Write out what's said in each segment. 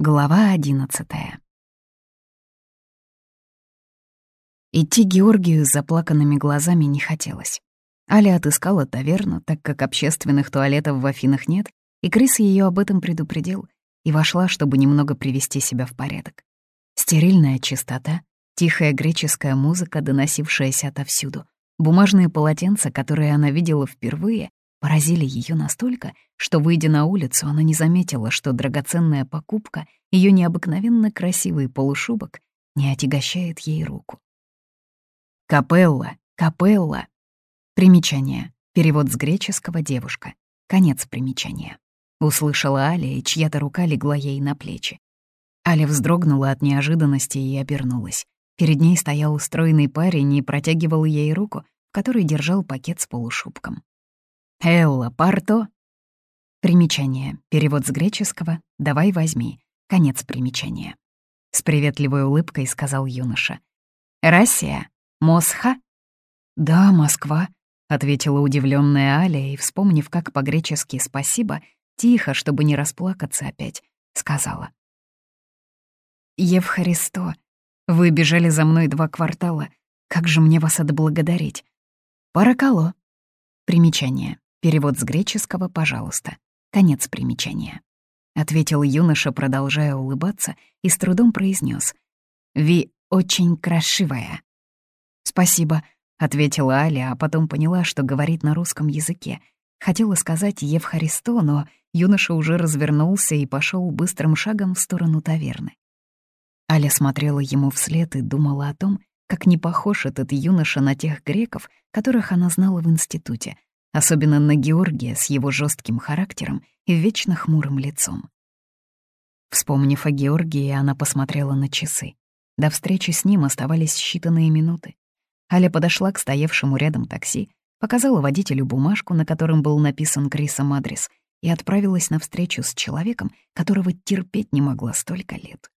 Глава одиннадцатая. Идти Георгию с заплаканными глазами не хотелось. Аля отыскала таверну, так как общественных туалетов в Афинах нет, и Крис ее об этом предупредил, и вошла, чтобы немного привести себя в порядок. Стерильная чистота, тихая греческая музыка, доносившаяся отовсюду, бумажные полотенца, которые она видела впервые, поразили ее настолько, что, выйдя на улицу, она не заметила, что драгоценная покупка, ее необыкновенно красивый полушубок, не отягощает ей руку. «Капелла! Капелла!» Примечание. Перевод с греческого «девушка». Конец примечания. Услышала Аля, и чья-то рука легла ей на плечи. Аля вздрогнула от неожиданности и обернулась. Перед ней стоял стройный парень и протягивал ей руку, в которой держал пакет с полушубком. Элла Парто. Примечание. Перевод с греческого «давай возьми». Конец примечания. С приветливой улыбкой сказал юноша. «Россия? Мосха?» «Да, Москва», — ответила удивленная Аля и, вспомнив, как по-гречески «спасибо», тихо, чтобы не расплакаться опять, сказала. «Евхаристо, вы бежали за мной два квартала. Как же мне вас отблагодарить?» «Паракало». Примечание. Перевод с греческого «пожалуйста». Конец примечания. Ответил юноша, продолжая улыбаться, и с трудом произнес: «Ви очень красивая». «Спасибо», — ответила Аля, а потом поняла, что говорит на русском языке. Хотела сказать «Евхаристо», но юноша уже развернулся и пошел быстрым шагом в сторону таверны. Аля смотрела ему вслед и думала о том, как не похож этот юноша на тех греков, которых она знала в институте — особенно на Георгия с его жестким характером и вечно хмурым лицом. Вспомнив о Георгии, она посмотрела на часы. До встречи с ним оставались считанные минуты. Аля подошла к стоявшему рядом такси, показала водителю бумажку, на котором был написан Крисом адрес, и отправилась на встречу с человеком, которого терпеть не могла столько лет.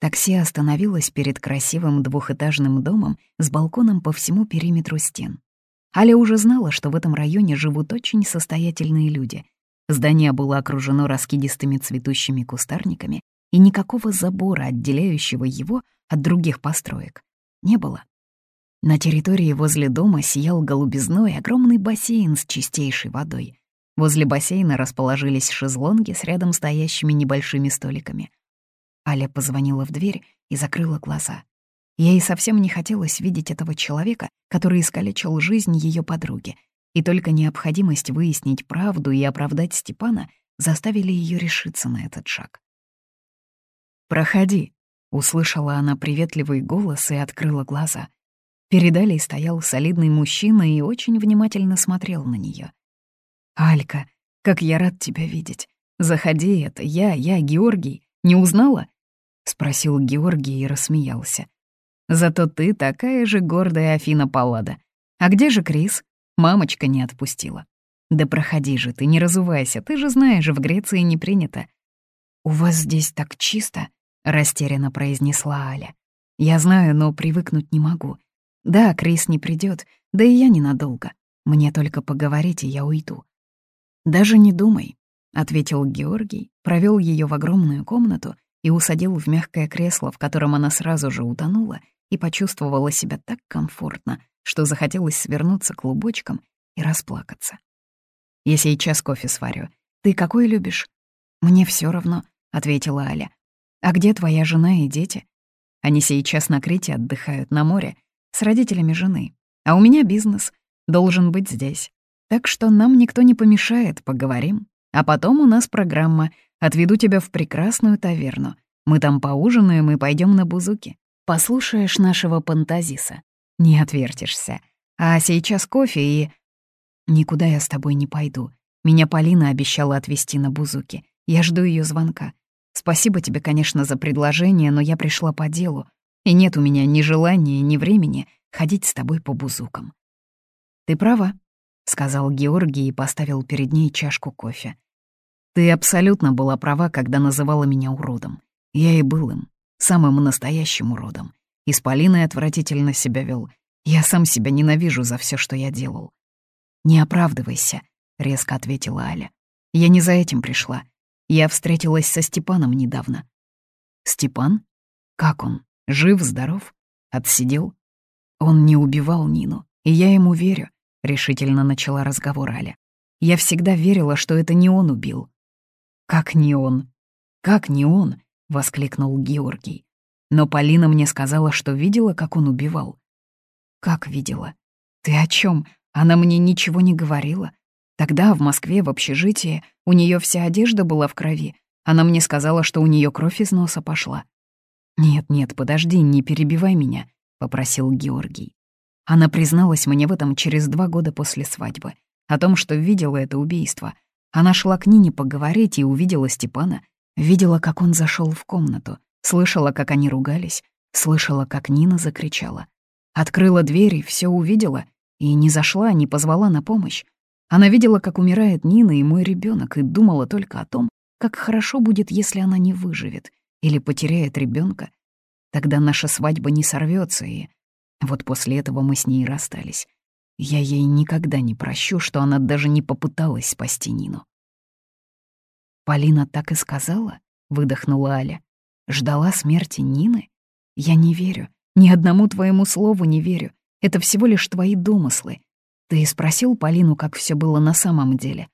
Такси остановилось перед красивым двухэтажным домом с балконом по всему периметру стен. Аля уже знала, что в этом районе живут очень состоятельные люди. Здание было окружено раскидистыми цветущими кустарниками, и никакого забора, отделяющего его от других построек, не было. На территории возле дома сиял голубизной огромный бассейн с чистейшей водой. Возле бассейна расположились шезлонги с рядом стоящими небольшими столиками. Аля позвонила в дверь и закрыла глаза. Ей совсем не хотелось видеть этого человека, который искалечил жизнь ее подруги, и только необходимость выяснить правду и оправдать Степана заставили ее решиться на этот шаг. «Проходи», — услышала она приветливый голос и открыла глаза. Перед Алей стоял солидный мужчина и очень внимательно смотрел на нее. «Алька, как я рад тебя видеть. Заходи, это я, я, Георгий. Не узнала?» — спросил Георгий и рассмеялся. Зато ты такая же гордая Афина Паллада. А где же Крис? Мамочка не отпустила. Да проходи же ты, не разувайся, ты же знаешь, в Греции не принято. «У вас здесь так чисто», — растерянно произнесла Аля. «Я знаю, но привыкнуть не могу. Да, Крис не придет, да и я ненадолго. Мне только поговорить, и я уйду». «Даже не думай», — ответил Георгий, провел ее в огромную комнату и усадил в мягкое кресло, в котором она сразу же утонула, и почувствовала себя так комфортно, что захотелось свернуться клубочком и расплакаться. «Я сейчас кофе сварю. Ты какой любишь?» «Мне все равно», — ответила Аля. «А где твоя жена и дети?» «Они сейчас на Крите отдыхают на море с родителями жены. А у меня бизнес, должен быть здесь. Так что нам никто не помешает, поговорим. А потом у нас программа «Отведу тебя в прекрасную таверну». Мы там поужинаем и пойдем на бузуки. Послушаешь нашего пантазиса. Не отвертишься. А сейчас кофе и... Никуда я с тобой не пойду. Меня Полина обещала отвезти на Бузуки. Я жду ее звонка. Спасибо тебе, конечно, за предложение, но я пришла по делу. И нет у меня ни желания, ни времени ходить с тобой по Бузукам. Ты права, — сказал Георгий и поставил перед ней чашку кофе. Ты абсолютно была права, когда называла меня уродом. Я и был им самым настоящим уродом. И с Полиной отвратительно себя вел. Я сам себя ненавижу за все, что я делал. «Не оправдывайся», — резко ответила Аля. «Я не за этим пришла. Я встретилась со Степаном недавно». «Степан? Как он? Жив-здоров? Отсидел?» «Он не убивал Нину, и я ему верю», — решительно начала разговор Аля. «Я всегда верила, что это не он убил». «Как не он? Как не он?» — воскликнул Георгий. «Но Полина мне сказала, что видела, как он убивал». «Как видела? Ты о чем? Она мне ничего не говорила. Тогда в Москве, в общежитии, у нее вся одежда была в крови. Она мне сказала, что у нее кровь из носа пошла. «Нет, нет, подожди, не перебивай меня», — попросил Георгий. Она призналась мне в этом через два года после свадьбы, о том, что видела это убийство. Она шла к Нине поговорить и увидела Степана, видела, как он зашел в комнату, слышала, как они ругались, слышала, как Нина закричала. Открыла дверь и все увидела, и не зашла, не позвала на помощь. Она видела, как умирает Нина и мой ребенок, и думала только о том, как хорошо будет, если она не выживет или потеряет ребенка. Тогда наша свадьба не сорвется, и вот после этого мы с ней расстались. Я ей никогда не прощу, что она даже не попыталась спасти Нину. «Полина так и сказала?» — выдохнула Аля. «Ждала смерти Нины? Я не верю. Ни одному твоему слову не верю. Это всего лишь твои домыслы. Ты спросил Полину, как все было на самом деле?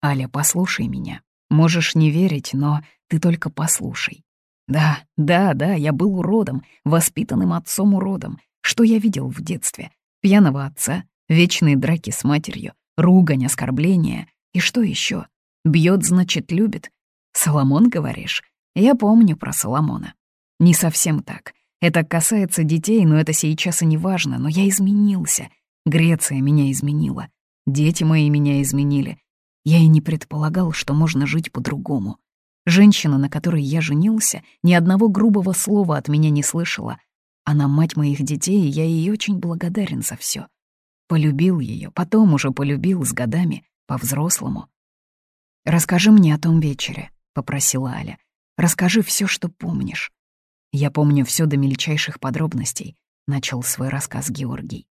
Аля, послушай меня. Можешь не верить, но ты только послушай. Да, да, да, я был уродом, воспитанным отцом-уродом. Что я видел в детстве? Пьяного отца, вечные драки с матерью, ругань, оскорбления. И что еще? Бьет, значит, любит. Соломон, говоришь? Я помню про Соломона. Не совсем так. Это касается детей, но это сейчас и не важно. Но я изменился. Греция меня изменила. Дети мои меня изменили. Я и не предполагал, что можно жить по-другому. Женщина, на которой я женился, ни одного грубого слова от меня не слышала, она мать моих детей, и я ей очень благодарен за все. Полюбил ее, потом уже полюбил с годами, по-взрослому. «Расскажи мне о том вечере», — попросила Аля. «Расскажи все, что помнишь». «Я помню все до мельчайших подробностей», — начал свой рассказ Георгий.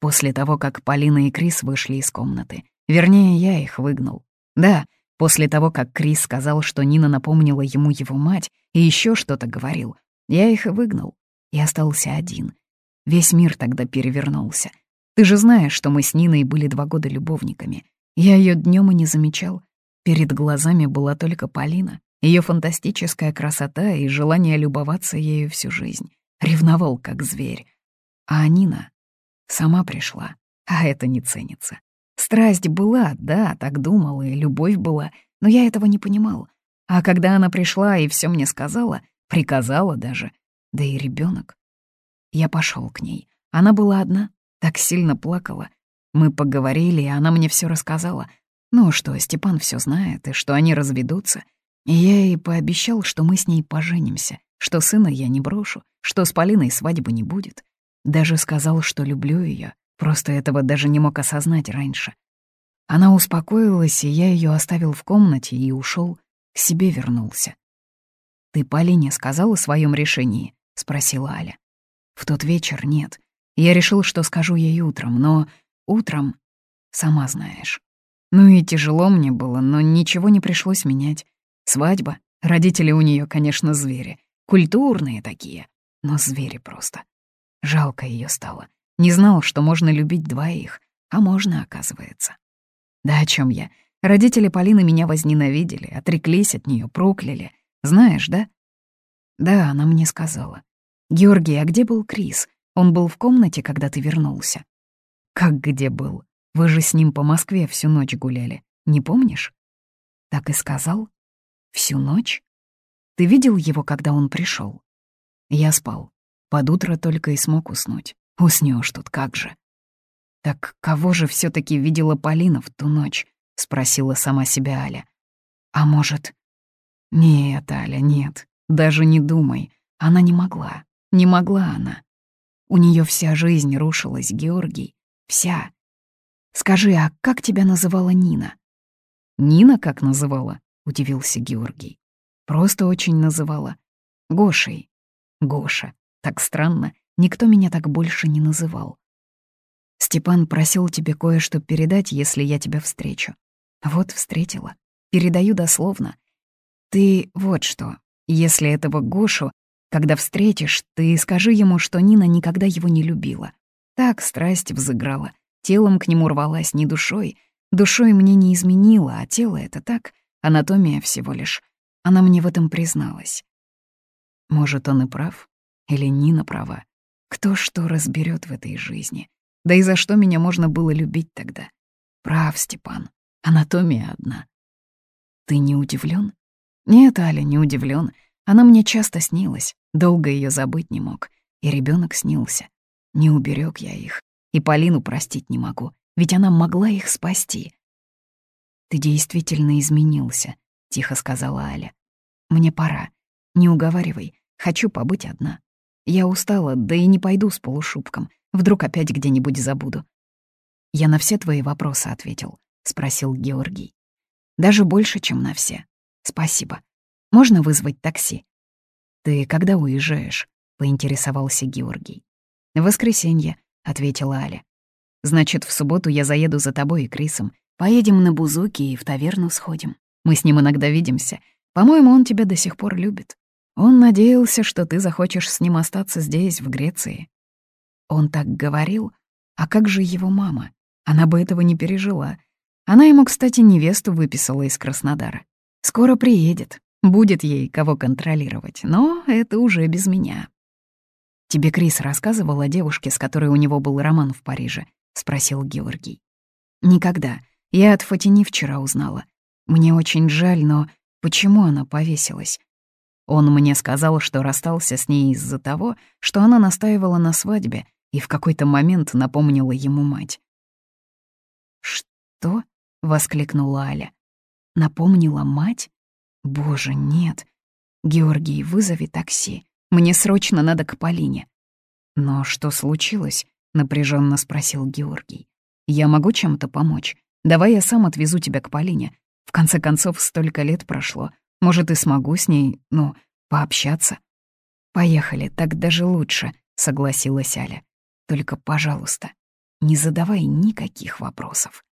После того, как Полина и Крис вышли из комнаты. Вернее, я их выгнал. Да, после того, как Крис сказал, что Нина напомнила ему его мать и еще что-то говорил, я их и выгнал и остался один. Весь мир тогда перевернулся. Ты же знаешь, что мы с Ниной были два года любовниками. Я ее днем и не замечал. Перед глазами была только Полина, ее фантастическая красота и желание любоваться ею всю жизнь. Ревновал, как зверь. А Нина сама пришла, а это не ценится. Страсть была, да, так думал, и любовь была, но я этого не понимал. А когда она пришла и все мне сказала, приказала даже, да и ребенок. Я пошел к ней. Она была одна, так сильно плакала. Мы поговорили, и она мне все рассказала. Ну, что Степан все знает, и что они разведутся. И я ей пообещал, что мы с ней поженимся, что сына я не брошу, что с Полиной свадьбы не будет. Даже сказал, что люблю ее, просто этого даже не мог осознать раньше. Она успокоилась, и я ее оставил в комнате и ушел, к себе вернулся. «Ты Полине сказал о своем решении?» — спросила Аля. В тот вечер нет. Я решил, что скажу ей утром, но утром, сама знаешь. Ну и тяжело мне было, но ничего не пришлось менять. Свадьба, родители у нее, конечно, звери. Культурные такие, но звери просто. Жалко ее стало. Не знал, что можно любить двоих, а можно, оказывается. Да о чем я? Родители Полины меня возненавидели, отреклись от нее, прокляли. Знаешь, да? Да, она мне сказала. «Георгий, а где был Крис? Он был в комнате, когда ты вернулся?» «Как где был? Вы же с ним по Москве всю ночь гуляли. Не помнишь?» «Так и сказал? Всю ночь? Ты видел его, когда он пришел? Я спал. Под утро только и смог уснуть. Уснешь тут как же. «Так кого же все таки видела Полина в ту ночь?» — спросила сама себя Аля. «А может...» «Нет, Аля, нет, даже не думай. Она не могла. Не могла она. У нее вся жизнь рушилась, Георгий. Вся. Скажи, а как тебя называла Нина? Нина как называла? Удивился Георгий. Просто очень называла. Гошей. Гоша. Так странно. Никто меня так больше не называл. Степан просил тебе кое-что передать, если я тебя встречу. Вот встретила. Передаю дословно. Ты вот что, если этого Гошу, когда встретишь, ты скажи ему, что Нина никогда его не любила. Так страсть взыграла, телом к нему рвалась не душой. Душой мне не изменила, а тело — это так, анатомия всего лишь. Она мне в этом призналась. Может, он и прав? Или Нина права? Кто что разберет в этой жизни? Да и за что меня можно было любить тогда? Прав, Степан. Анатомия одна. Ты не удивлен? Нет, Аля, не удивлен. Она мне часто снилась, долго ее забыть не мог. И ребенок снился. Не уберег я их. И Полину простить не могу, ведь она могла их спасти. «Ты действительно изменился», — тихо сказала Аля. «Мне пора. Не уговаривай. Хочу побыть одна. Я устала, да и не пойду с полушубком. Вдруг опять где-нибудь забуду. «Я на все твои вопросы ответил», — спросил Георгий. «Даже больше, чем на все. Спасибо. Можно вызвать такси?» «Ты когда уезжаешь?» — поинтересовался Георгий. «В воскресенье», — ответила Аля. «Значит, в субботу я заеду за тобой и Крисом. Поедем на Бузуки и в таверну сходим. Мы с ним иногда видимся. По-моему, он тебя до сих пор любит. Он надеялся, что ты захочешь с ним остаться здесь, в Греции». Он так говорил, а как же его мама? Она бы этого не пережила. Она ему, кстати, невесту выписала из Краснодара. Скоро приедет, будет ей кого контролировать, но это уже без меня. «Тебе Крис рассказывал о девушке, с которой у него был роман в Париже?» — спросил Георгий. «Никогда. Я от Фатини вчера узнала. Мне очень жаль, но почему она повесилась? Он мне сказал, что расстался с ней из-за того, что она настаивала на свадьбе и в какой-то момент напомнила ему мать. «Что?» — воскликнула Аля. «Напомнила мать? Боже, нет. Георгий, вызови такси. Мне срочно надо к Полине». «Но что случилось?» — напряженно спросил Георгий. «Я могу чем-то помочь? Давай я сам отвезу тебя к Полине. В конце концов, столько лет прошло. Может, и смогу с ней, ну, пообщаться?» «Поехали, так даже лучше», — согласилась Аля. «Только, пожалуйста, не задавай никаких вопросов».